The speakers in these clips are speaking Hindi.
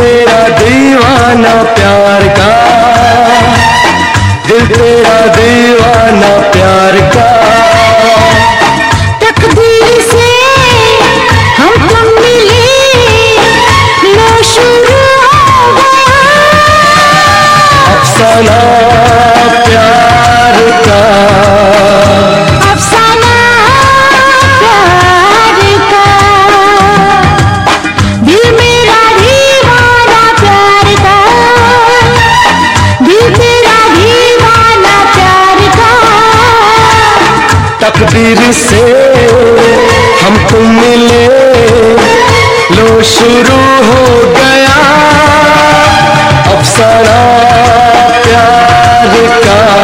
मेरा दीवाना प्यार का। दिल तेरा दीवाना प्यार का। तकदीर से हमको मिले। लो शुरू हो गया। अब सारा प्यार का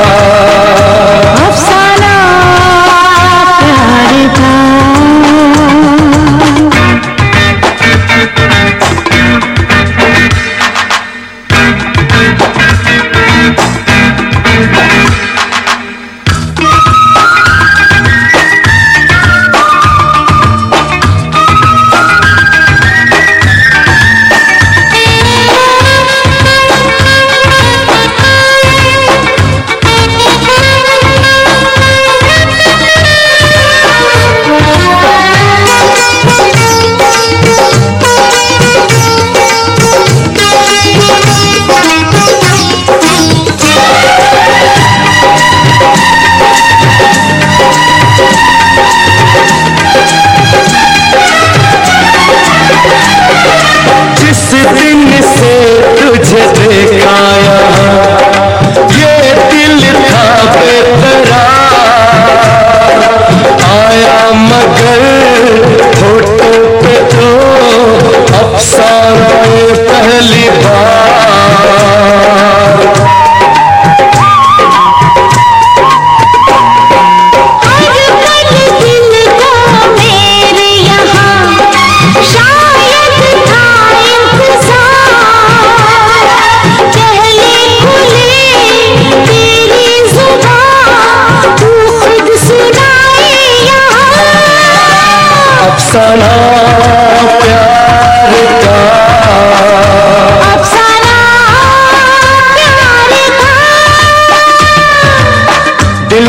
दिन से तुझे देखाया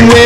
will.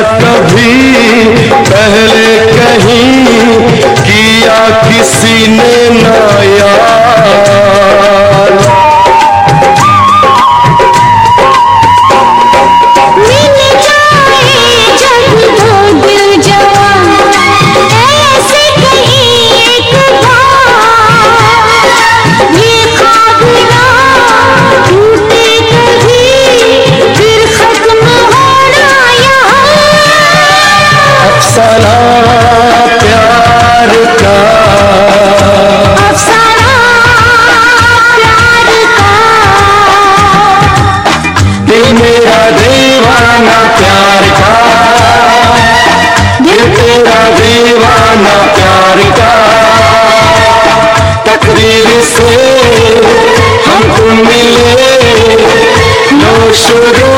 कभी पहले कहीं किया किसी ने ना। से हमको मिले नौ शुरू